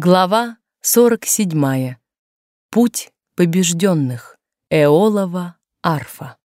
Глава 47. Путь побежденных. Эолова арфа.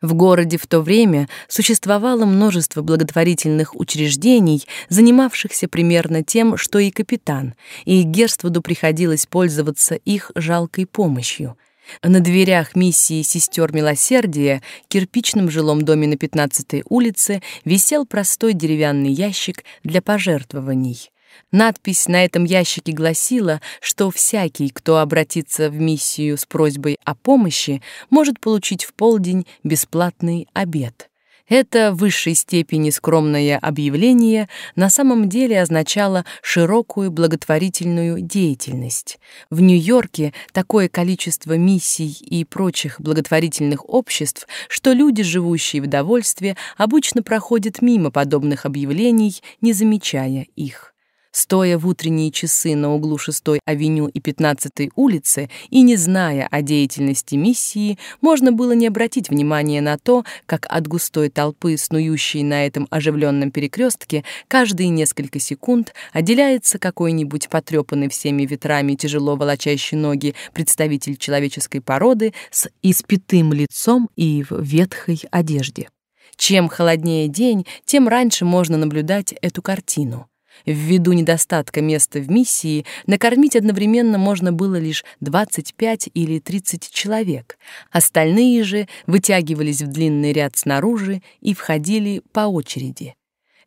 В городе в то время существовало множество благотворительных учреждений, занимавшихся примерно тем, что и капитан, и Герствуду приходилось пользоваться их жалкой помощью — на дверях миссии сестер милосердия, кирпичном жилом доме на 15-й улице, висел простой деревянный ящик для пожертвований. Надпись на этом ящике гласила, что всякий, кто обратится в миссию с просьбой о помощи, может получить в полдень бесплатный обед. Это в высшей степени скромное объявление на самом деле означало широкую благотворительную деятельность. В Нью-Йорке такое количество миссий и прочих благотворительных обществ, что люди, живущие в довольстве, обычно проходят мимо подобных объявлений, не замечая их. Стоя в утренние часы на углу 6-й авеню и 15-й улицы и не зная о деятельности миссии, можно было не обратить внимания на то, как от густой толпы, снующей на этом оживленном перекрестке, каждые несколько секунд отделяется какой-нибудь потрепанный всеми ветрами тяжело волочащий ноги представитель человеческой породы с испитым лицом и в ветхой одежде. Чем холоднее день, тем раньше можно наблюдать эту картину. Ввиду недостатка места в миссии накормить одновременно можно было лишь 25 или 30 человек. Остальные же вытягивались в длинный ряд снаружи и входили по очереди.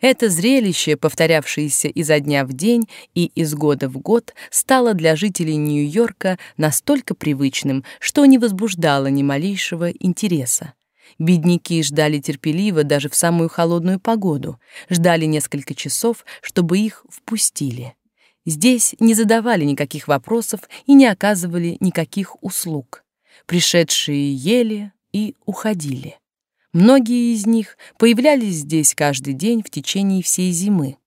Это зрелище, повторявшееся изо дня в день и из года в год, стало для жителей Нью-Йорка настолько привычным, что не возбуждало ни малейшего интереса. Бедняки ждали терпеливо даже в самую холодную погоду, ждали несколько часов, чтобы их впустили. Здесь не задавали никаких вопросов и не оказывали никаких услуг. Пришедшие ели и уходили. Многие из них появлялись здесь каждый день в течение всей зимы.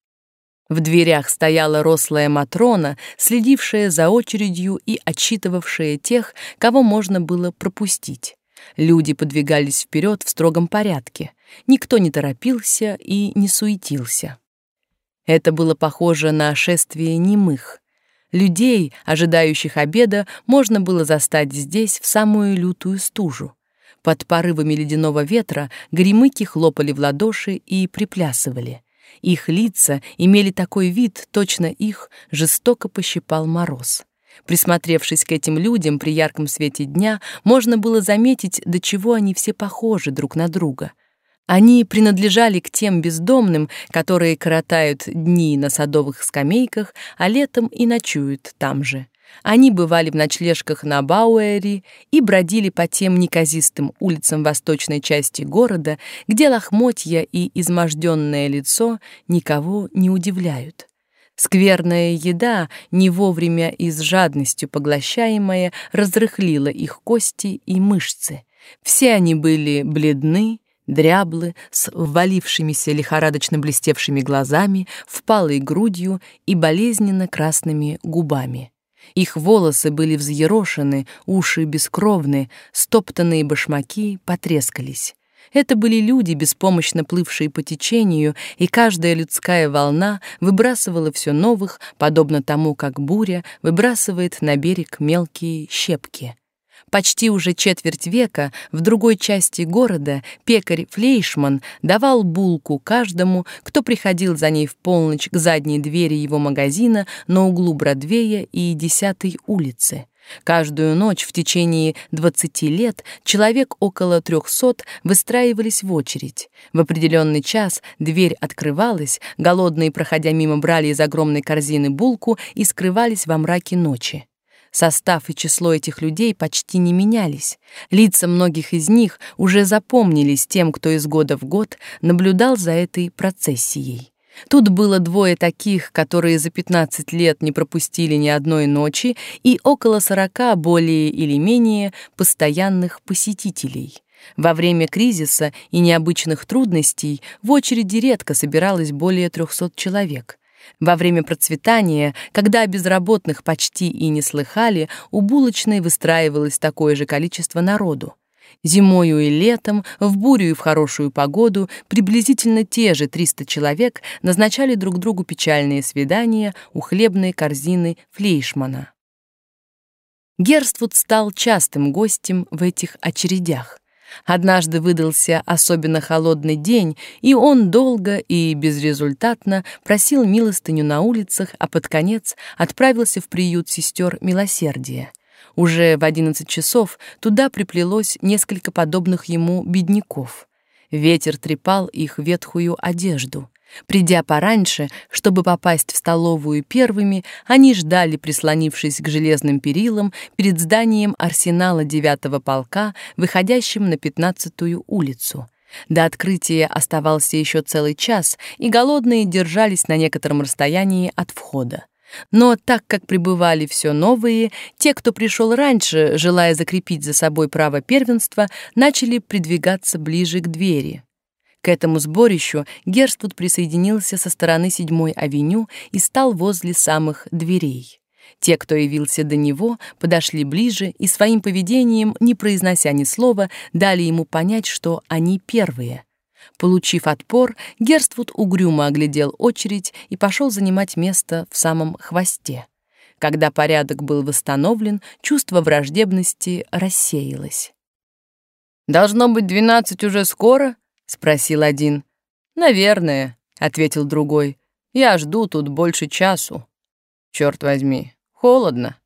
В дверях стояла рослая Матрона, следившая за очередью и отчитывавшая тех, кого можно было пропустить. Люди подвигались вперед в строгом порядке. Никто не торопился и не суетился. Это было похоже на шествие немых. Людей, ожидающих обеда, можно было застать здесь в самую лютую стужу. Под порывами ледяного ветра гремыки хлопали в ладоши и приплясывали. Их лица имели такой вид, точно их жестоко пощипал мороз. Присмотревшись к этим людям при ярком свете дня, можно было заметить, до чего они все похожи друг на друга. Они принадлежали к тем бездомным, которые коротают дни на садовых скамейках, а летом и ночуют там же. Они бывали в ночлежках на Бауэри и бродили по тем неказистым улицам восточной части города, где лохмотья и изможденное лицо никого не удивляют. Скверная еда, не вовремя и с жадностью поглощаемая, разрыхлила их кости и мышцы. Все они были бледны, дряблы, с ввалившимися лихорадочно блестевшими глазами, впалой грудью и болезненно красными губами. Их волосы были взъерошены, уши бескровны, стоптанные башмаки потрескались. Это были люди, беспомощно плывшие по течению, и каждая людская волна выбрасывала все новых, подобно тому, как буря выбрасывает на берег мелкие щепки. Почти уже четверть века в другой части города пекарь Флейшман давал булку каждому, кто приходил за ней в полночь к задней двери его магазина на углу Бродвея и 10-й улицы. Каждую ночь в течение 20 лет человек около 300 выстраивались в очередь. В определенный час дверь открывалась, голодные, проходя мимо, брали из огромной корзины булку и скрывались во мраке ночи. Состав и число этих людей почти не менялись. Лица многих из них уже запомнились тем, кто из года в год наблюдал за этой процессией. Тут было двое таких, которые за 15 лет не пропустили ни одной ночи, и около 40 более или менее постоянных посетителей. Во время кризиса и необычных трудностей в очереди редко собиралось более 300 человек. Во время процветания, когда безработных почти и не слыхали, у булочной выстраивалось такое же количество народу. Зимою и летом, в бурю и в хорошую погоду, приблизительно те же 300 человек назначали друг другу печальные свидания у хлебной корзины Флейшмана. Герствуд стал частым гостем в этих очередях. Однажды выдался особенно холодный день, и он долго и безрезультатно просил милостыню на улицах, а под конец отправился в приют сестер милосердия. Уже в одиннадцать часов туда приплелось несколько подобных ему бедняков. Ветер трепал их ветхую одежду. Придя пораньше, чтобы попасть в столовую первыми, они ждали, прислонившись к железным перилам, перед зданием арсенала девятого полка, выходящим на пятнадцатую улицу. До открытия оставался еще целый час, и голодные держались на некотором расстоянии от входа. Но так как прибывали все новые, те, кто пришел раньше, желая закрепить за собой право первенства, начали придвигаться ближе к двери. К этому сборищу Герствуд присоединился со стороны седьмой авеню и стал возле самых дверей. Те, кто явился до него, подошли ближе и своим поведением, не произнося ни слова, дали ему понять, что они первые. Получив отпор, Герствуд угрюмо оглядел очередь и пошел занимать место в самом хвосте. Когда порядок был восстановлен, чувство враждебности рассеялось. «Должно быть, двенадцать уже скоро?» — спросил один. «Наверное», — ответил другой. «Я жду тут больше часу. Черт возьми, холодно».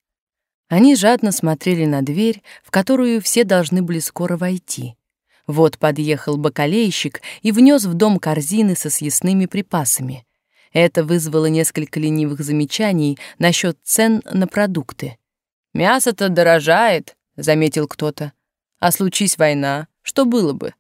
Они жадно смотрели на дверь, в которую все должны были скоро войти. Вот подъехал бакалейщик и внес в дом корзины со съестными припасами. Это вызвало несколько ленивых замечаний насчет цен на продукты. «Мясо-то дорожает», — заметил кто-то. «А случись война, что было бы?»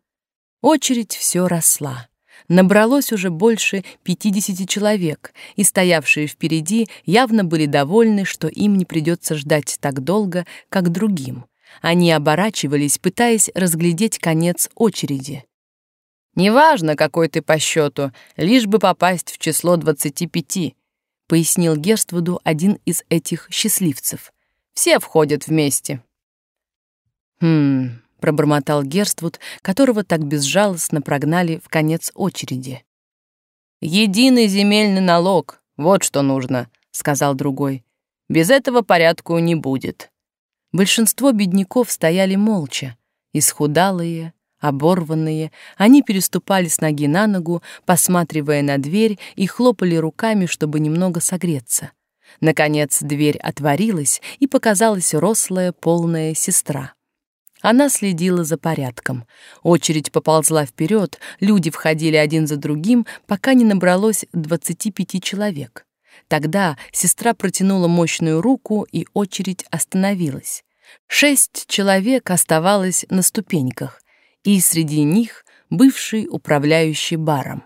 Очередь все росла. Набралось уже больше 50 человек, и стоявшие впереди явно были довольны, что им не придется ждать так долго, как другим. Они оборачивались, пытаясь разглядеть конец очереди. «Неважно, какой ты по счету, лишь бы попасть в число 25», пояснил Герствуду один из этих счастливцев. «Все входят вместе». «Хм, пробормотал Герствуд, которого так безжалостно прогнали в конец очереди. Единый земельный налог, вот что нужно, сказал другой. Без этого порядку не будет. Большинство бедняков стояли молча, исхудалые, оборванные, они переступали с ноги на ногу, посматривая на дверь и хлопали руками, чтобы немного согреться. Наконец дверь отворилась, и показалась рослая полная сестра. Она следила за порядком. Очередь поползла вперед, люди входили один за другим, пока не набралось 25 человек. Тогда сестра протянула мощную руку, и очередь остановилась. Шесть человек оставалось на ступеньках, и среди них бывший управляющий баром.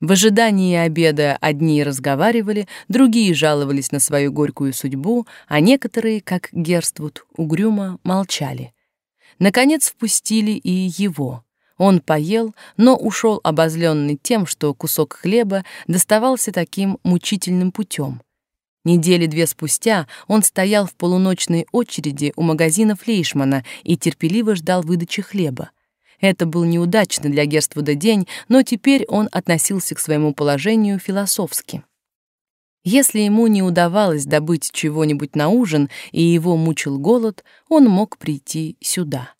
В ожидании обеда одни разговаривали, другие жаловались на свою горькую судьбу, а некоторые, как Герствуд, угрюмо молчали. Наконец впустили и его. Он поел, но ушел обозленный тем, что кусок хлеба доставался таким мучительным путем. Недели две спустя он стоял в полуночной очереди у магазина Флейшмана и терпеливо ждал выдачи хлеба. Это был неудачный для Герствуда день, но теперь он относился к своему положению философски. Если ему не удавалось добыть чего-нибудь на ужин и его мучил голод, он мог прийти сюда.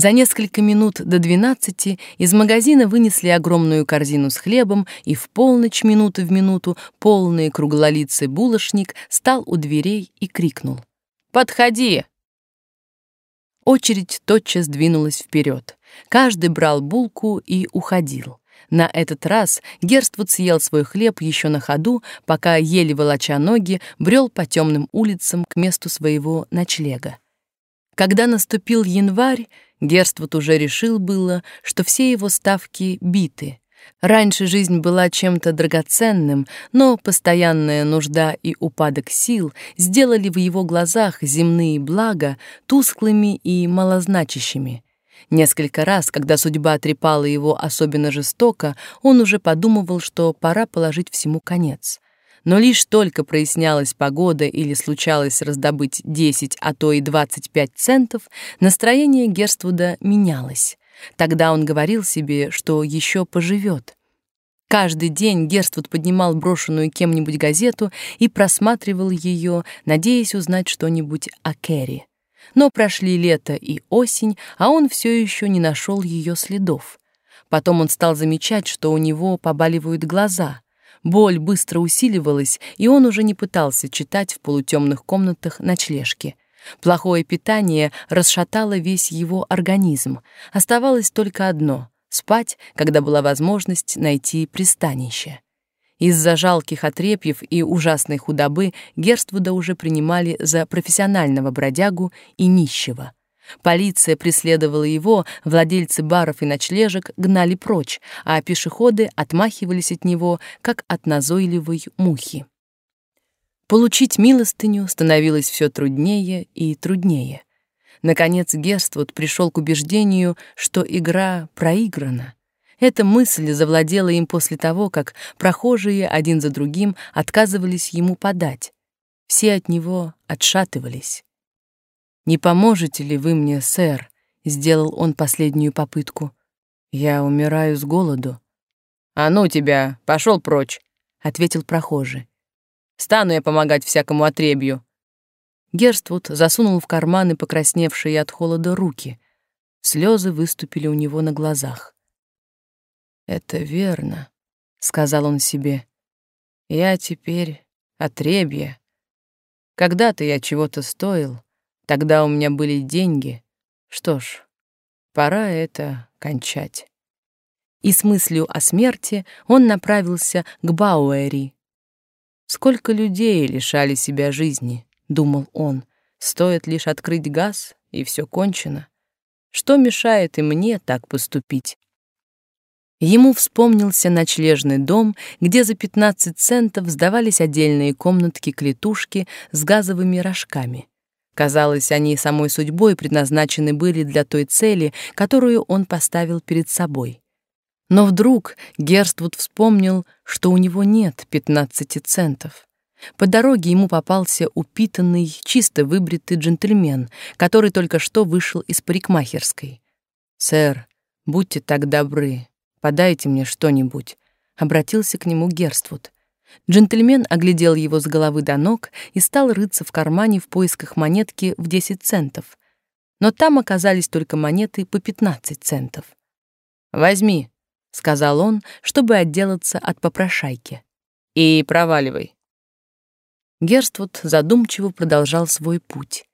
За несколько минут до двенадцати из магазина вынесли огромную корзину с хлебом, и в полночь минуты в минуту полный круглолицый булочник стал у дверей и крикнул. «Подходи!» Очередь тотчас двинулась вперед. Каждый брал булку и уходил. На этот раз Герствуд съел свой хлеб еще на ходу, пока, еле волоча ноги, брел по темным улицам к месту своего ночлега. Когда наступил январь, Герствуд уже решил было, что все его ставки биты. Раньше жизнь была чем-то драгоценным, но постоянная нужда и упадок сил сделали в его глазах земные блага тусклыми и малозначащими. Несколько раз, когда судьба трепала его особенно жестоко, он уже подумывал, что пора положить всему конец. Но лишь только прояснялась погода или случалось раздобыть 10, а то и 25 центов, настроение Герствуда менялось. Тогда он говорил себе, что еще поживет. Каждый день Герствуд поднимал брошенную кем-нибудь газету и просматривал ее, надеясь узнать что-нибудь о Кэрри. Но прошли лето и осень, а он все еще не нашел ее следов. Потом он стал замечать, что у него побаливают глаза. Боль быстро усиливалась, и он уже не пытался читать в полутемных комнатах ночлежки. Плохое питание расшатало весь его организм. Оставалось только одно — спать, когда была возможность найти пристанище. Из-за жалких отрепьев и ужасной худобы Герствуда уже принимали за профессионального бродягу и нищего. Полиция преследовала его, владельцы баров и ночлежек гнали прочь, а пешеходы отмахивались от него, как от назойливой мухи. Получить милостыню становилось все труднее и труднее. Наконец Герствуд пришел к убеждению, что игра проиграна. Эта мысль завладела им после того, как прохожие один за другим отказывались ему подать. Все от него отшатывались. «Не поможете ли вы мне, сэр?» — сделал он последнюю попытку. «Я умираю с голоду». «А ну тебя, пошел прочь», — ответил прохожий. «Стану я помогать всякому отребью». Герствуд засунул в карманы покрасневшие от холода руки. Слезы выступили у него на глазах. «Это верно», — сказал он себе. «Я теперь отребье. Когда-то я чего-то стоил, тогда у меня были деньги. Что ж, пора это кончать». И с мыслью о смерти он направился к Бауэри. «Сколько людей лишали себя жизни», — думал он. «Стоит лишь открыть газ, и все кончено. Что мешает и мне так поступить?» Ему вспомнился ночлежный дом, где за 15 центов сдавались отдельные комнатки-клетушки с газовыми рожками. Казалось, они самой судьбой предназначены были для той цели, которую он поставил перед собой. Но вдруг Герствуд вспомнил, что у него нет 15 центов. По дороге ему попался упитанный, чисто выбритый джентльмен, который только что вышел из парикмахерской. «Сэр, будьте так добры, подайте мне что-нибудь», — обратился к нему Герствуд. Джентльмен оглядел его с головы до ног и стал рыться в кармане в поисках монетки в 10 центов. Но там оказались только монеты по 15 центов. «Возьми», — сказал он, чтобы отделаться от попрошайки. «И проваливай». Герствуд задумчиво продолжал свой путь.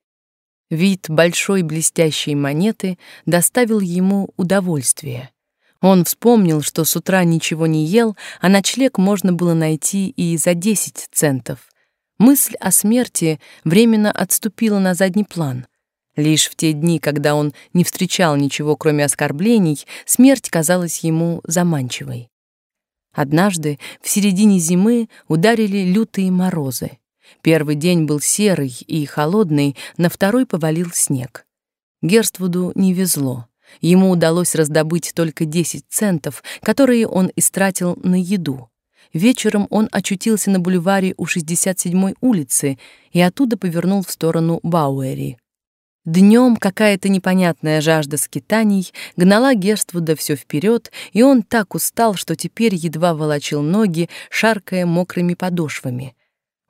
Вид большой блестящей монеты доставил ему удовольствие. Он вспомнил, что с утра ничего не ел, а ночлег можно было найти и за 10 центов. Мысль о смерти временно отступила на задний план. Лишь в те дни, когда он не встречал ничего, кроме оскорблений, смерть казалась ему заманчивой. Однажды, в середине зимы, ударили лютые морозы. Первый день был серый и холодный, на второй повалил снег. Герствуду не везло. Ему удалось раздобыть только 10 центов, которые он истратил на еду. Вечером он очутился на бульваре у 67-й улицы и оттуда повернул в сторону Бауэри. Днем какая-то непонятная жажда скитаний гнала Герствуда все вперед, и он так устал, что теперь едва волочил ноги, шаркая мокрыми подошвами.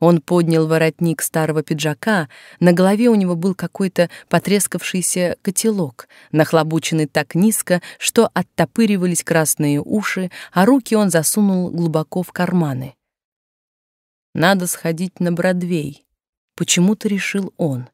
Он поднял воротник старого пиджака, на голове у него был какой-то потрескавшийся котелок, нахлобученный так низко, что оттопыривались красные уши, а руки он засунул глубоко в карманы. «Надо сходить на Бродвей», — почему-то решил он.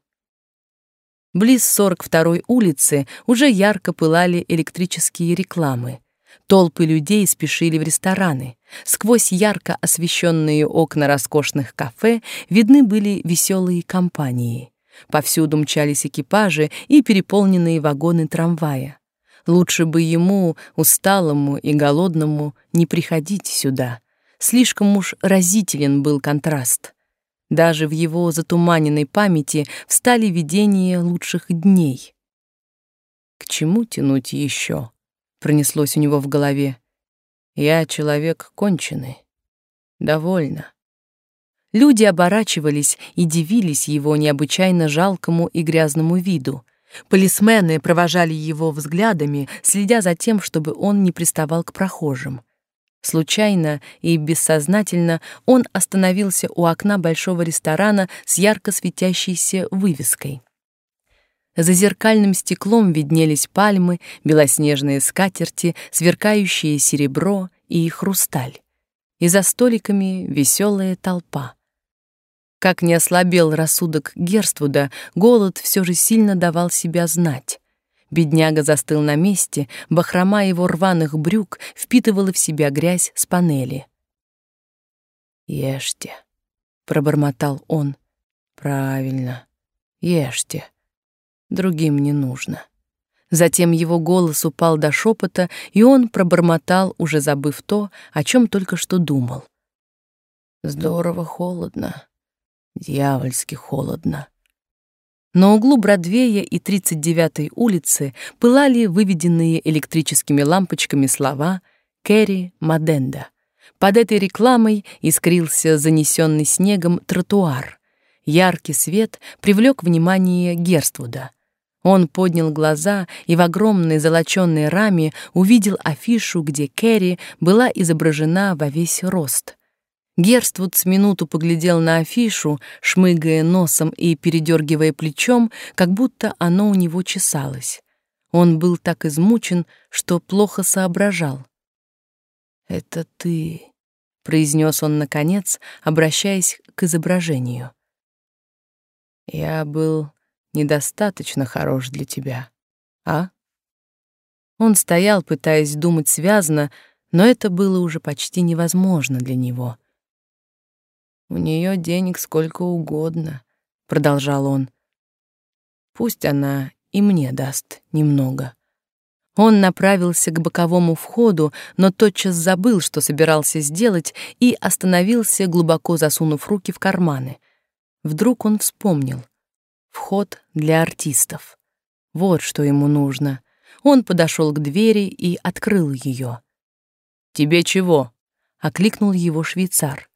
Близ 42-й улицы уже ярко пылали электрические рекламы. Толпы людей спешили в рестораны. Сквозь ярко освещенные окна роскошных кафе видны были веселые компании. Повсюду мчались экипажи и переполненные вагоны трамвая. Лучше бы ему, усталому и голодному, не приходить сюда. Слишком уж разителен был контраст. Даже в его затуманенной памяти встали видения лучших дней. К чему тянуть еще? Пронеслось у него в голове. Я человек конченый. Довольно. Люди оборачивались и дивились его необычайно жалкому и грязному виду. Полисмены провожали его взглядами, следя за тем, чтобы он не приставал к прохожим. Случайно и бессознательно он остановился у окна большого ресторана с ярко светящейся вывеской. За зеркальным стеклом виднелись пальмы, белоснежные скатерти, сверкающее серебро и хрусталь. И за столиками веселая толпа. Как не ослабел рассудок Герствуда, голод все же сильно давал себя знать. Бедняга застыл на месте, бахрома его рваных брюк впитывала в себя грязь с панели. «Ешьте», — пробормотал он. «Правильно, ешьте. Другим не нужно». Затем его голос упал до шепота, и он пробормотал, уже забыв то, о чем только что думал. «Здорово холодно, дьявольски холодно». На углу Бродвея и 39-й улицы пылали выведенные электрическими лампочками слова «Кэрри Маденда». Под этой рекламой искрился занесенный снегом тротуар. Яркий свет привлек внимание Герствуда. Он поднял глаза и в огромной золочёной раме увидел афишу, где Кэрри была изображена во весь рост — Герствуд с минуту поглядел на афишу, шмыгая носом и передергивая плечом, как будто оно у него чесалось. Он был так измучен, что плохо соображал. «Это ты», — произнес он наконец, обращаясь к изображению. «Я был недостаточно хорош для тебя, а?» Он стоял, пытаясь думать связно, но это было уже почти невозможно для него. У нее денег сколько угодно, продолжал он. Пусть она и мне даст немного. Он направился к боковому входу, но тотчас забыл, что собирался сделать, и остановился, глубоко засунув руки в карманы. Вдруг он вспомнил. Вход для артистов. Вот что ему нужно. Он подошел к двери и открыл ее. «Тебе чего?» — окликнул его швейцар.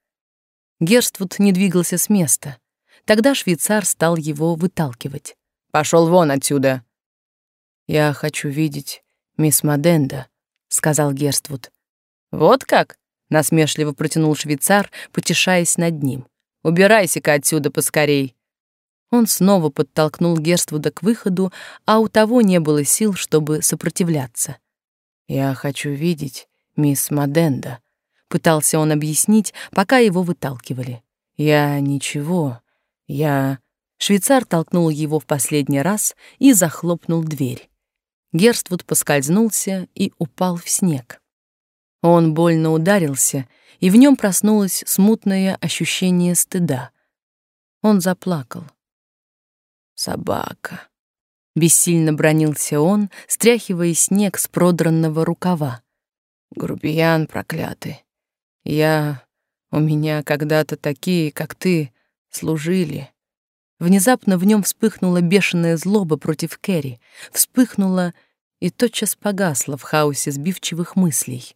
Герствуд не двигался с места. Тогда швейцар стал его выталкивать. Пошел вон отсюда!» «Я хочу видеть мисс Маденда», — сказал Герствуд. «Вот как?» — насмешливо протянул швейцар, потешаясь над ним. «Убирайся-ка отсюда поскорей!» Он снова подтолкнул Герствуда к выходу, а у того не было сил, чтобы сопротивляться. «Я хочу видеть мисс Маденда», пытался он объяснить, пока его выталкивали. Я ничего. Я Швейцар толкнул его в последний раз и захлопнул дверь. Герствуд поскользнулся и упал в снег. Он больно ударился, и в нем проснулось смутное ощущение стыда. Он заплакал. Собака. Бессильно бронился он, стряхивая снег с продранного рукава. Грубиян проклятый. Я... У меня когда-то такие, как ты, служили. Внезапно в нем вспыхнула бешеная злоба против Кэрри, вспыхнула и тотчас погасла в хаосе сбивчивых мыслей.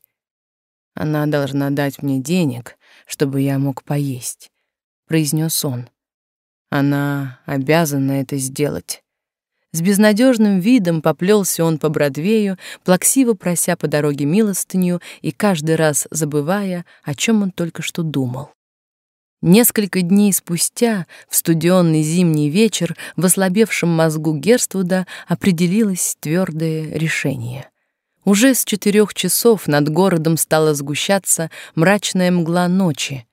Она должна дать мне денег, чтобы я мог поесть, произнес он. Она обязана это сделать. С безнадежным видом поплелся он по Бродвею, плаксиво прося по дороге милостыню и каждый раз забывая, о чем он только что думал. Несколько дней спустя, в студенный зимний вечер, в ослабевшем мозгу Герствуда определилось твердое решение. Уже с четырех часов над городом стала сгущаться мрачная мгла ночи.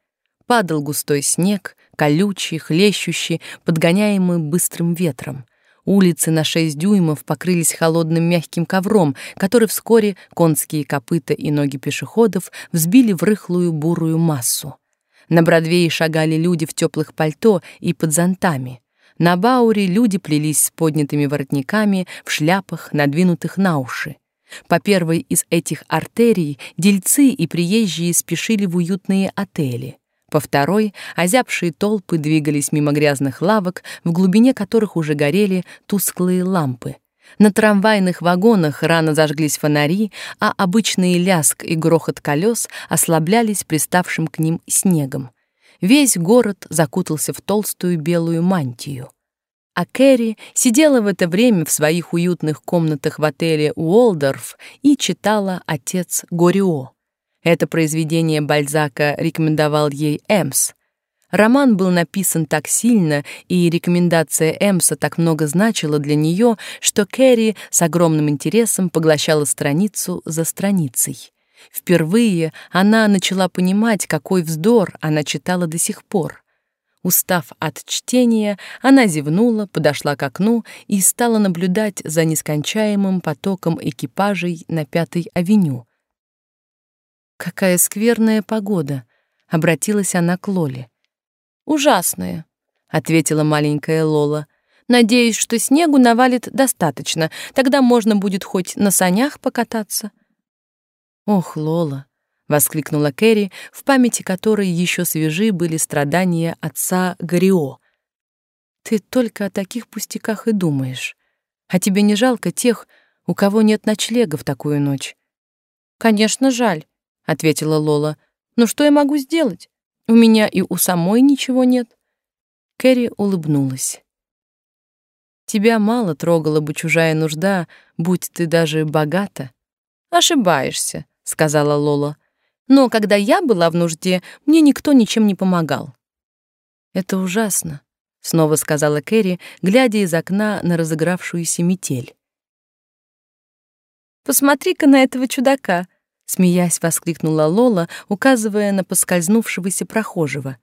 Падал густой снег, колючий, хлещущий, подгоняемый быстрым ветром — Улицы на шесть дюймов покрылись холодным мягким ковром, который вскоре конские копыта и ноги пешеходов взбили в рыхлую бурую массу. На Бродвее шагали люди в теплых пальто и под зонтами. На Бауре люди плелись с поднятыми воротниками в шляпах, надвинутых на уши. По первой из этих артерий дельцы и приезжие спешили в уютные отели. По второй озябшие толпы двигались мимо грязных лавок, в глубине которых уже горели тусклые лампы. На трамвайных вагонах рано зажглись фонари, а обычный ляск и грохот колес ослаблялись приставшим к ним снегом. Весь город закутался в толстую белую мантию. А Кэрри сидела в это время в своих уютных комнатах в отеле Уолдорф и читала «Отец Горио». Это произведение Бальзака рекомендовал ей Эмс. Роман был написан так сильно, и рекомендация Эмса так много значила для нее, что Кэрри с огромным интересом поглощала страницу за страницей. Впервые она начала понимать, какой вздор она читала до сих пор. Устав от чтения, она зевнула, подошла к окну и стала наблюдать за нескончаемым потоком экипажей на Пятой авеню. «Какая скверная погода!» — обратилась она к Лоле. «Ужасная», — ответила маленькая Лола. «Надеюсь, что снегу навалит достаточно, тогда можно будет хоть на санях покататься». «Ох, Лола!» — воскликнула Кэрри, в памяти которой еще свежи были страдания отца Горио. «Ты только о таких пустяках и думаешь. А тебе не жалко тех, у кого нет ночлега в такую ночь?» «Конечно, жаль», — ответила Лола. «Но что я могу сделать? У меня и у самой ничего нет». Кэрри улыбнулась. «Тебя мало трогала бы чужая нужда, будь ты даже богата». «Ошибаешься», — сказала Лола. Но когда я была в нужде, мне никто ничем не помогал. Это ужасно, снова сказала Кэрри, глядя из окна на разыгравшуюся метель. Посмотри-ка на этого чудака, смеясь, воскликнула Лола, указывая на поскользнувшегося прохожего.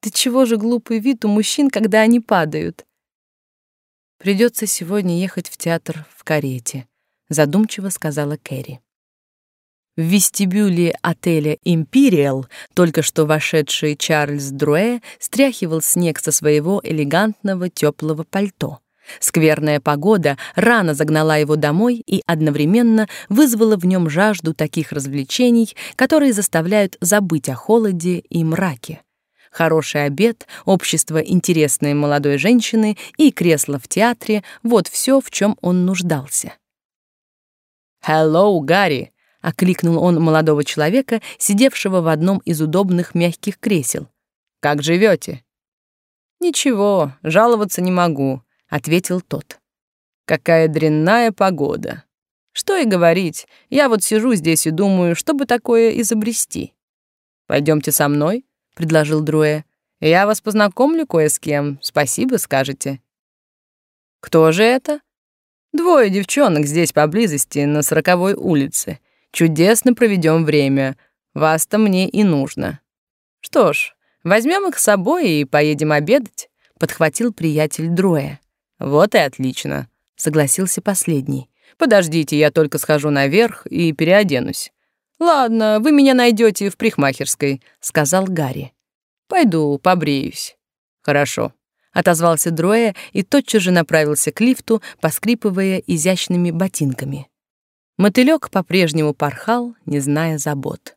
Ты чего же глупый вид у мужчин, когда они падают? Придется сегодня ехать в театр в карете, задумчиво сказала Кэрри. В вестибюле отеля «Империал» только что вошедший Чарльз Друэ стряхивал снег со своего элегантного теплого пальто. Скверная погода рано загнала его домой и одновременно вызвала в нем жажду таких развлечений, которые заставляют забыть о холоде и мраке. Хороший обед, общество интересной молодой женщины и кресло в театре — вот все, в чем он нуждался. «Hello, Гарри!» окликнул он молодого человека, сидевшего в одном из удобных мягких кресел. Как живете? Ничего, жаловаться не могу, ответил тот. Какая дрянная погода. Что и говорить, я вот сижу здесь и думаю, что бы такое изобрести. Пойдемте со мной, предложил Друэ. Я вас познакомлю кое с кем. Спасибо, скажете. Кто же это? Двое девчонок здесь поблизости, на сороковой улице. Чудесно проведем время. Вас-то мне и нужно. Что ж, возьмем их с собой и поедем обедать, подхватил приятель Дроя. Вот и отлично, согласился последний. Подождите, я только схожу наверх и переоденусь. Ладно, вы меня найдете в прихмахерской, сказал Гарри. Пойду побреюсь. Хорошо, отозвался Дроя и тотчас же направился к лифту, поскрипывая изящными ботинками. Мотылёк по-прежнему порхал, не зная забот.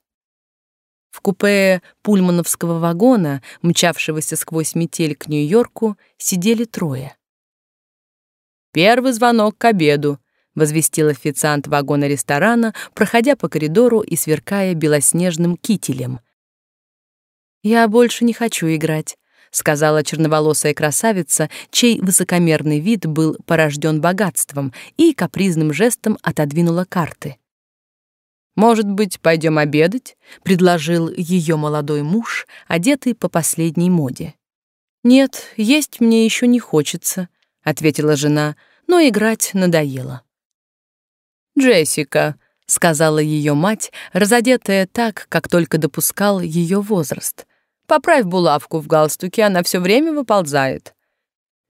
В купе пульмановского вагона, мчавшегося сквозь метель к Нью-Йорку, сидели трое. «Первый звонок к обеду», — возвестил официант вагона ресторана, проходя по коридору и сверкая белоснежным кителем. «Я больше не хочу играть», сказала черноволосая красавица, чей высокомерный вид был порожден богатством, и капризным жестом отодвинула карты. Может быть, пойдем обедать, предложил ее молодой муж, одетый по последней моде. Нет, есть мне еще не хочется, ответила жена, но играть надоело. Джессика, сказала ее мать, разодетая так, как только допускал ее возраст. Поправь булавку в галстуке, она все время выползает.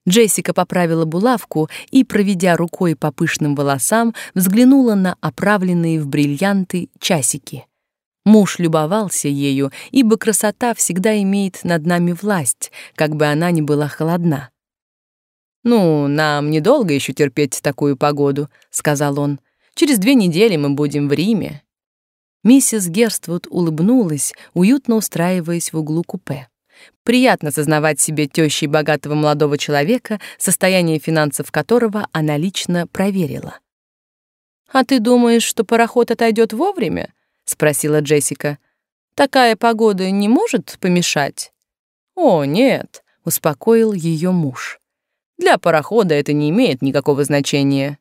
Джессика поправила булавку и, проведя рукой по пышным волосам, взглянула на оправленные в бриллианты часики. Муж любовался ею, ибо красота всегда имеет над нами власть, как бы она ни была холодна. «Ну, нам недолго еще терпеть такую погоду», — сказал он. «Через две недели мы будем в Риме». Миссис Герствуд улыбнулась, уютно устраиваясь в углу купе. Приятно сознавать себе тещей богатого молодого человека, состояние финансов которого она лично проверила. «А ты думаешь, что пароход отойдет вовремя?» — спросила Джессика. «Такая погода не может помешать?» «О, нет», — успокоил ее муж. «Для парохода это не имеет никакого значения».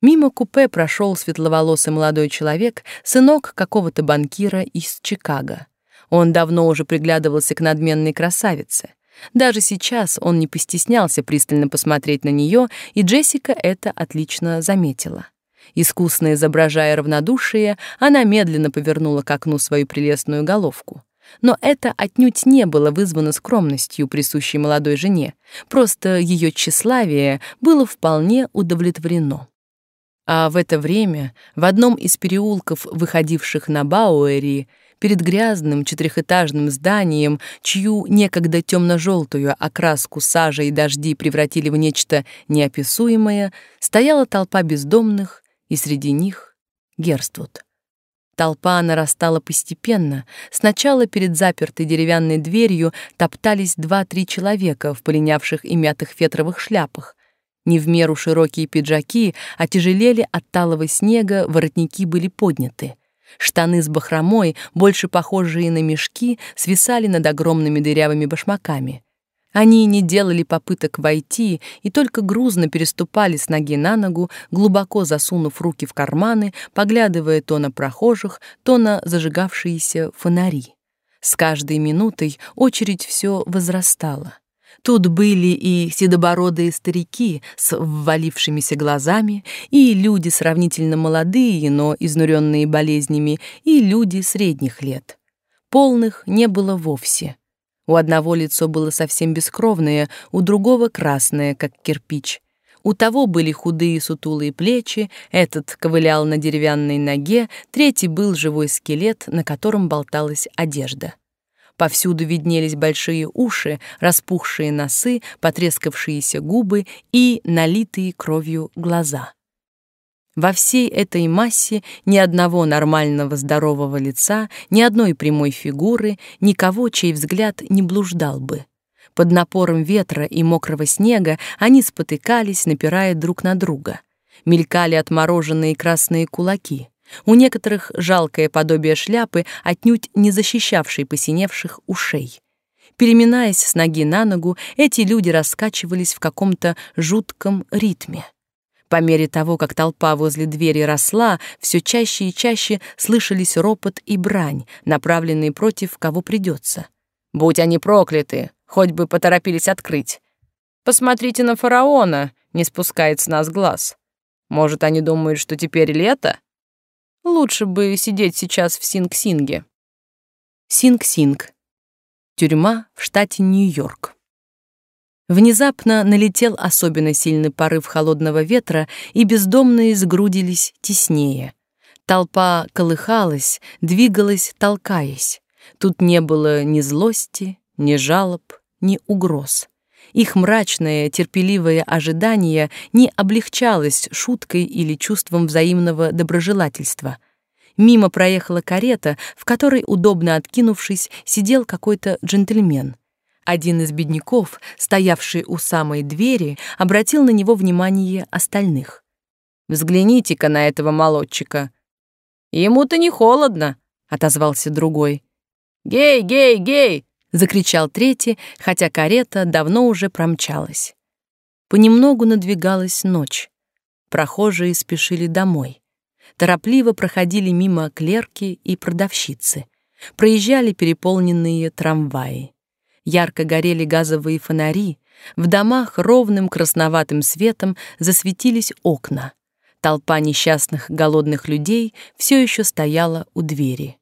Мимо купе прошел светловолосый молодой человек, сынок какого-то банкира из Чикаго. Он давно уже приглядывался к надменной красавице. Даже сейчас он не постеснялся пристально посмотреть на нее, и Джессика это отлично заметила. Искусно изображая равнодушие, она медленно повернула к окну свою прелестную головку. Но это отнюдь не было вызвано скромностью, присущей молодой жене. Просто ее тщеславие было вполне удовлетворено. А в это время в одном из переулков, выходивших на Бауэри, перед грязным четырехэтажным зданием, чью некогда темно-желтую окраску сажа и дожди превратили в нечто неописуемое, стояла толпа бездомных, и среди них Герствуд. Толпа нарастала постепенно. Сначала перед запертой деревянной дверью топтались два-три человека в полинявших и мятых фетровых шляпах. Не в меру широкие пиджаки отяжелели от талого снега, воротники были подняты. Штаны с бахромой, больше похожие на мешки, свисали над огромными дырявыми башмаками. Они не делали попыток войти и только грузно переступали с ноги на ногу, глубоко засунув руки в карманы, поглядывая то на прохожих, то на зажигавшиеся фонари. С каждой минутой очередь все возрастала. Тут были и седобородые старики с ввалившимися глазами, и люди сравнительно молодые, но изнуренные болезнями, и люди средних лет. Полных не было вовсе. У одного лицо было совсем бескровное, у другого красное, как кирпич. У того были худые сутулые плечи, этот ковылял на деревянной ноге, третий был живой скелет, на котором болталась одежда. Повсюду виднелись большие уши, распухшие носы, потрескавшиеся губы и налитые кровью глаза. Во всей этой массе ни одного нормального здорового лица, ни одной прямой фигуры, никого, чей взгляд не блуждал бы. Под напором ветра и мокрого снега они спотыкались, напирая друг на друга. Мелькали отмороженные красные кулаки. У некоторых жалкое подобие шляпы, отнюдь не защищавшей посиневших ушей. Переминаясь с ноги на ногу, эти люди раскачивались в каком-то жутком ритме. По мере того, как толпа возле двери росла, все чаще и чаще слышались ропот и брань, направленные против кого придется. «Будь они прокляты, хоть бы поторопились открыть. Посмотрите на фараона, не спускает с нас глаз. Может, они думают, что теперь лето?» Лучше бы сидеть сейчас в Синг-Синге. Синг-Синг. Тюрьма в штате Нью-Йорк. Внезапно налетел особенно сильный порыв холодного ветра, и бездомные сгрудились теснее. Толпа колыхалась, двигалась, толкаясь. Тут не было ни злости, ни жалоб, ни угроз. Их мрачное, терпеливое ожидание не облегчалось шуткой или чувством взаимного доброжелательства. Мимо проехала карета, в которой, удобно откинувшись, сидел какой-то джентльмен. Один из бедняков, стоявший у самой двери, обратил на него внимание остальных. «Взгляните-ка на этого молодчика». «Ему-то не холодно», — отозвался другой. «Гей, гей, гей!» — закричал третий, хотя карета давно уже промчалась. Понемногу надвигалась ночь. Прохожие спешили домой. Торопливо проходили мимо клерки и продавщицы. Проезжали переполненные трамваи. Ярко горели газовые фонари, в домах ровным красноватым светом засветились окна. Толпа несчастных голодных людей все еще стояла у двери.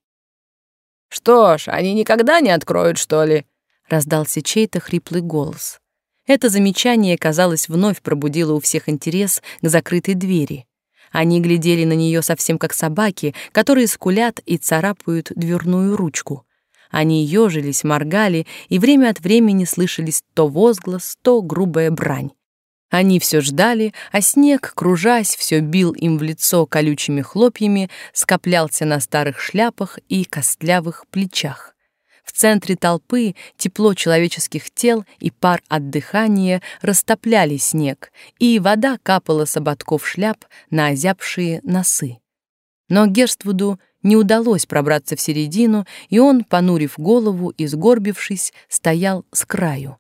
«Что ж, они никогда не откроют, что ли?» — раздался чей-то хриплый голос. Это замечание, казалось, вновь пробудило у всех интерес к закрытой двери. Они глядели на нее совсем как собаки, которые скулят и царапают дверную ручку. Они ежились, моргали, и время от времени слышались то возглас, то грубая брань. Они все ждали, а снег, кружась, все бил им в лицо колючими хлопьями, скоплялся на старых шляпах и костлявых плечах. В центре толпы тепло человеческих тел и пар от дыхания растопляли снег, и вода капала с ободков шляп на озябшие носы. Но Герствуду не удалось пробраться в середину, и он, понурив голову и сгорбившись, стоял с краю.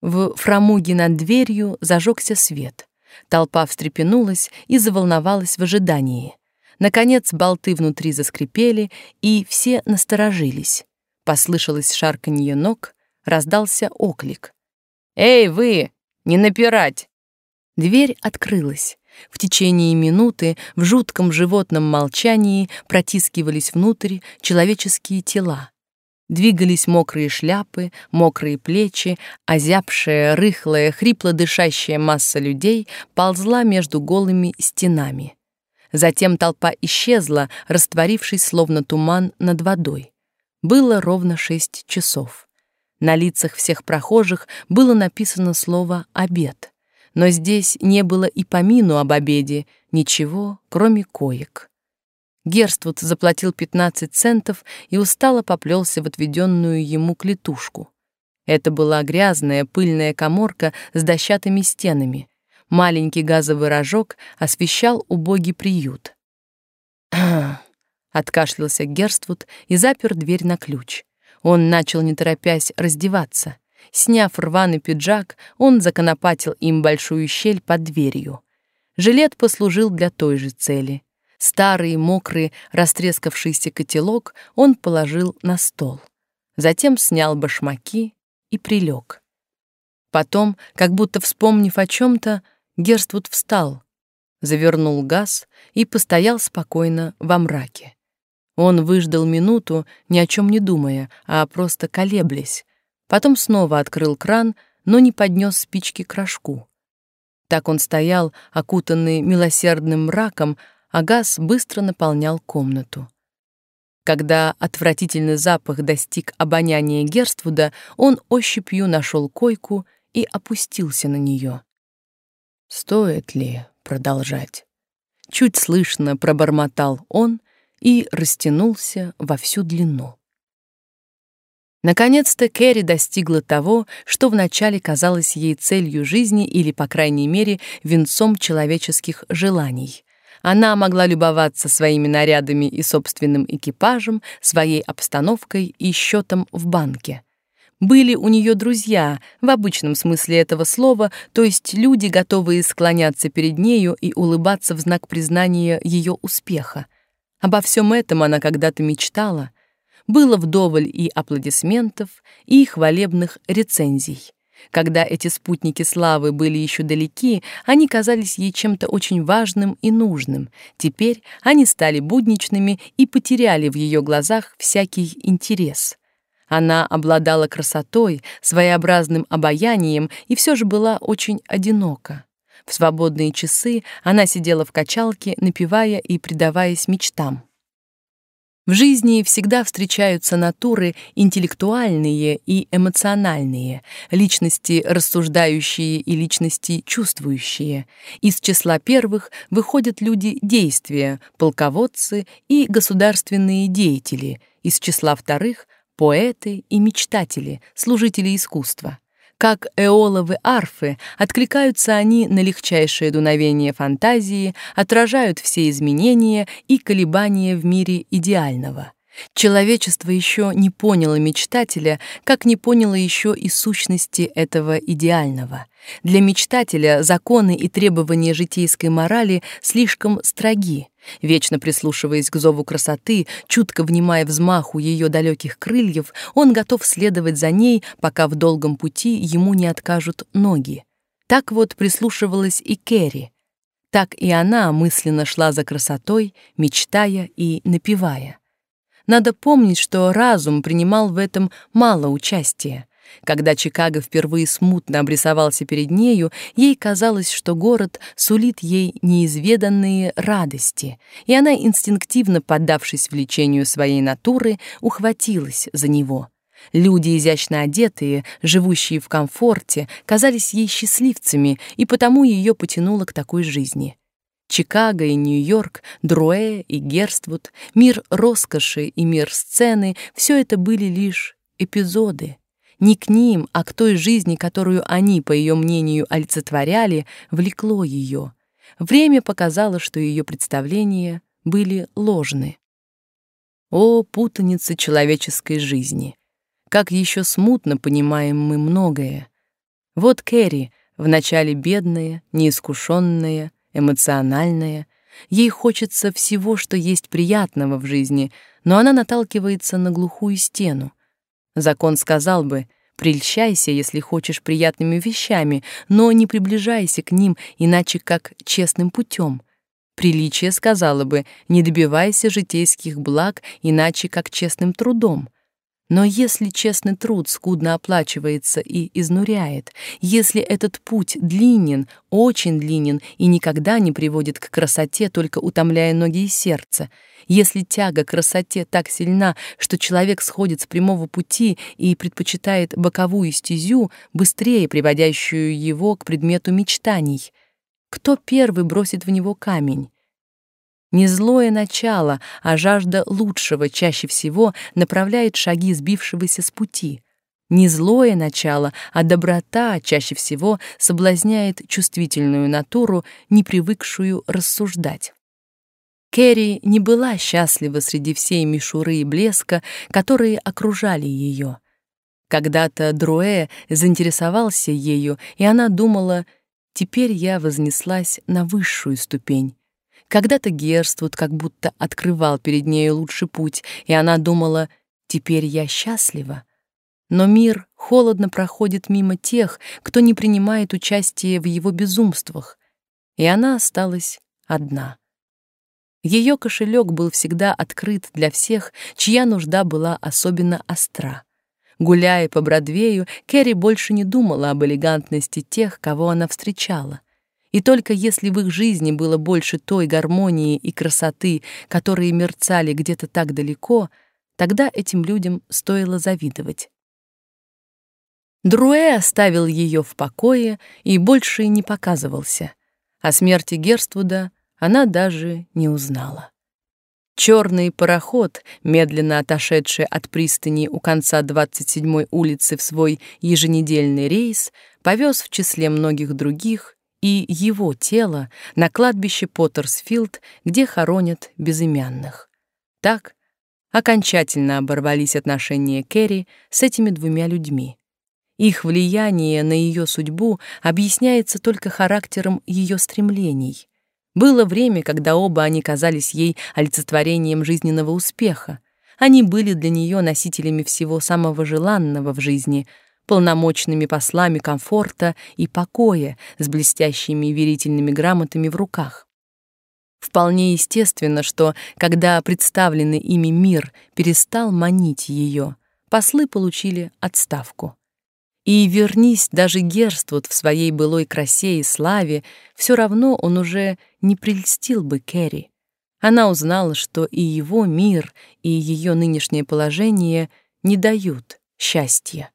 В фрамуге над дверью зажегся свет. Толпа встрепенулась и заволновалась в ожидании. Наконец болты внутри заскрипели, и все насторожились. Послышалось шарканье ног, раздался оклик. «Эй, вы! Не напирать!» Дверь открылась. В течение минуты в жутком животном молчании протискивались внутрь человеческие тела. Двигались мокрые шляпы, мокрые плечи, озябшая, рыхлая, хрипло дышащая масса людей ползла между голыми стенами. Затем толпа исчезла, растворившись словно туман над водой. Было ровно шесть часов. На лицах всех прохожих было написано слово «обед» но здесь не было и помину об обеде, ничего, кроме коек. Герствуд заплатил 15 центов и устало поплелся в отведенную ему клетушку. Это была грязная пыльная каморка с дощатыми стенами. Маленький газовый рожок освещал убогий приют. откашлялся Герствуд и запер дверь на ключ. Он начал, не торопясь, раздеваться. Сняв рваный пиджак, он законопатил им большую щель под дверью. Жилет послужил для той же цели. Старый, мокрый, растрескавшийся котелок он положил на стол. Затем снял башмаки и прилег. Потом, как будто вспомнив о чем-то, Герствуд встал, завернул газ и постоял спокойно во мраке. Он выждал минуту, ни о чем не думая, а просто колеблясь, Потом снова открыл кран, но не поднес спички к рожку. Так он стоял, окутанный милосердным мраком, а газ быстро наполнял комнату. Когда отвратительный запах достиг обоняния Герствуда, он ощупью нашел койку и опустился на нее. Стоит ли продолжать? Чуть слышно пробормотал он и растянулся во всю длину. Наконец-то Кэрри достигла того, что вначале казалось ей целью жизни или, по крайней мере, венцом человеческих желаний. Она могла любоваться своими нарядами и собственным экипажем, своей обстановкой и счетом в банке. Были у нее друзья, в обычном смысле этого слова, то есть люди, готовые склоняться перед нею и улыбаться в знак признания ее успеха. Обо всем этом она когда-то мечтала, было вдоволь и аплодисментов, и хвалебных рецензий. Когда эти спутники славы были еще далеки, они казались ей чем-то очень важным и нужным. Теперь они стали будничными и потеряли в ее глазах всякий интерес. Она обладала красотой, своеобразным обаянием и все же была очень одинока. В свободные часы она сидела в качалке, напевая и предаваясь мечтам. В жизни всегда встречаются натуры интеллектуальные и эмоциональные, личности рассуждающие и личности чувствующие. Из числа первых выходят люди действия, полководцы и государственные деятели, из числа вторых — поэты и мечтатели, служители искусства. Как эоловы арфы, откликаются они на легчайшее дуновение фантазии, отражают все изменения и колебания в мире идеального. Человечество еще не поняло мечтателя, как не поняло еще и сущности этого идеального. Для мечтателя законы и требования житейской морали слишком строги. Вечно прислушиваясь к зову красоты, чутко внимая взмаху ее далеких крыльев, он готов следовать за ней, пока в долгом пути ему не откажут ноги. Так вот прислушивалась и Кэрри. Так и она мысленно шла за красотой, мечтая и напевая. Надо помнить, что разум принимал в этом мало участия. Когда Чикаго впервые смутно обрисовался перед нею, ей казалось, что город сулит ей неизведанные радости, и она, инстинктивно поддавшись влечению своей натуры, ухватилась за него. Люди, изящно одетые, живущие в комфорте, казались ей счастливцами, и потому ее потянуло к такой жизни. Чикаго и Нью-Йорк, Друэ и Герствуд, мир роскоши и мир сцены — все это были лишь эпизоды. Не к ним, а к той жизни, которую они, по ее мнению, олицетворяли, влекло ее. Время показало, что ее представления были ложны. О, путаница человеческой жизни! Как еще смутно понимаем мы многое. Вот Кэрри, вначале бедная, неискушенная, эмоциональная, ей хочется всего, что есть приятного в жизни, но она наталкивается на глухую стену. Закон сказал бы — Прельщайся, если хочешь, приятными вещами, но не приближайся к ним иначе как честным путем. Приличие сказала бы: не добивайся житейских благ иначе как честным трудом. Но если честный труд скудно оплачивается и изнуряет, если этот путь длинен, очень длинен и никогда не приводит к красоте, только утомляя ноги и сердце, если тяга к красоте так сильна, что человек сходит с прямого пути и предпочитает боковую стезю, быстрее приводящую его к предмету мечтаний, кто первый бросит в него камень? Не злое начало, а жажда лучшего чаще всего направляет шаги сбившегося с пути. Не злое начало, а доброта чаще всего соблазняет чувствительную натуру, не привыкшую рассуждать. Кэрри не была счастлива среди всей мишуры и блеска, которые окружали ее. Когда-то Друэ заинтересовался ею, и она думала, «Теперь я вознеслась на высшую ступень». Когда-то Герствуд как будто открывал перед нею лучший путь, и она думала, «Теперь я счастлива». Но мир холодно проходит мимо тех, кто не принимает участие в его безумствах, и она осталась одна. Ее кошелек был всегда открыт для всех, чья нужда была особенно остра. Гуляя по Бродвею, Кэрри больше не думала об элегантности тех, кого она встречала. И только если в их жизни было больше той гармонии и красоты, которые мерцали где-то так далеко, тогда этим людям стоило завидовать. Друэ оставил ее в покое и больше не показывался. О смерти Герствуда она даже не узнала. Черный пароход, медленно отошедший от пристани у конца 27-й улицы в свой еженедельный рейс, повез в числе многих других и его тело на кладбище Поттерсфилд, где хоронят безымянных. Так окончательно оборвались отношения Кэрри с этими двумя людьми. Их влияние на ее судьбу объясняется только характером ее стремлений. Было время, когда оба они казались ей олицетворением жизненного успеха. Они были для нее носителями всего самого желанного в жизни — полномочными послами комфорта и покоя с блестящими верительными грамотами в руках. Вполне естественно, что, когда представленный ими мир перестал манить ее, послы получили отставку. И вернись даже Герствуд в своей былой красе и славе, все равно он уже не прельстил бы Кэрри. Она узнала, что и его мир, и ее нынешнее положение не дают счастья.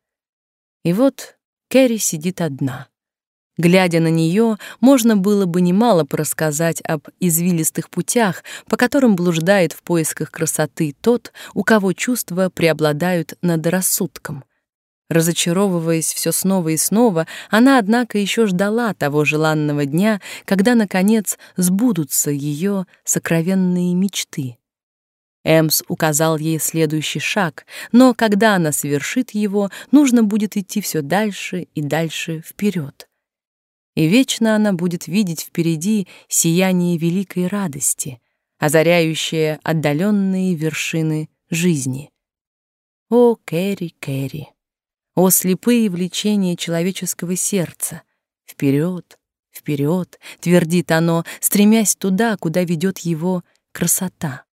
И вот Кэрри сидит одна. Глядя на нее, можно было бы немало порассказать об извилистых путях, по которым блуждает в поисках красоты тот, у кого чувства преобладают над рассудком. Разочаровываясь все снова и снова, она, однако, еще ждала того желанного дня, когда, наконец, сбудутся ее сокровенные мечты. Эмс указал ей следующий шаг, но когда она совершит его, нужно будет идти все дальше и дальше вперед. И вечно она будет видеть впереди сияние великой радости, озаряющее отдаленные вершины жизни. О, Кэрри, Кэрри! О, слепые влечения человеческого сердца! Вперед, вперед, твердит оно, стремясь туда, куда ведет его красота.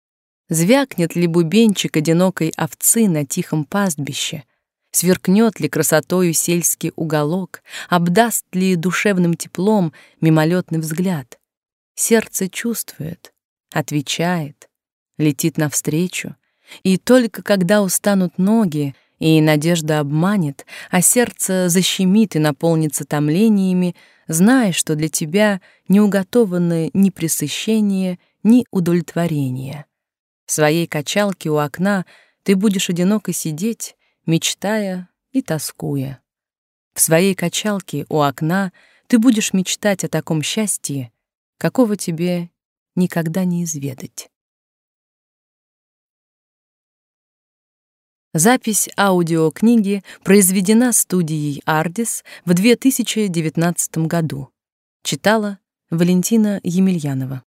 Звякнет ли бубенчик одинокой овцы на тихом пастбище? Сверкнет ли красотою сельский уголок? Обдаст ли душевным теплом мимолетный взгляд? Сердце чувствует, отвечает, летит навстречу. И только когда устанут ноги, и надежда обманет, а сердце защемит и наполнится томлениями, зная, что для тебя не уготованы ни пресыщение, ни удовлетворение. В своей качалке у окна ты будешь одиноко сидеть, мечтая и тоскуя. В своей качалке у окна ты будешь мечтать о таком счастье, какого тебе никогда не изведать. Запись аудиокниги произведена студией Ardis в 2019 году. Читала Валентина Емельянова.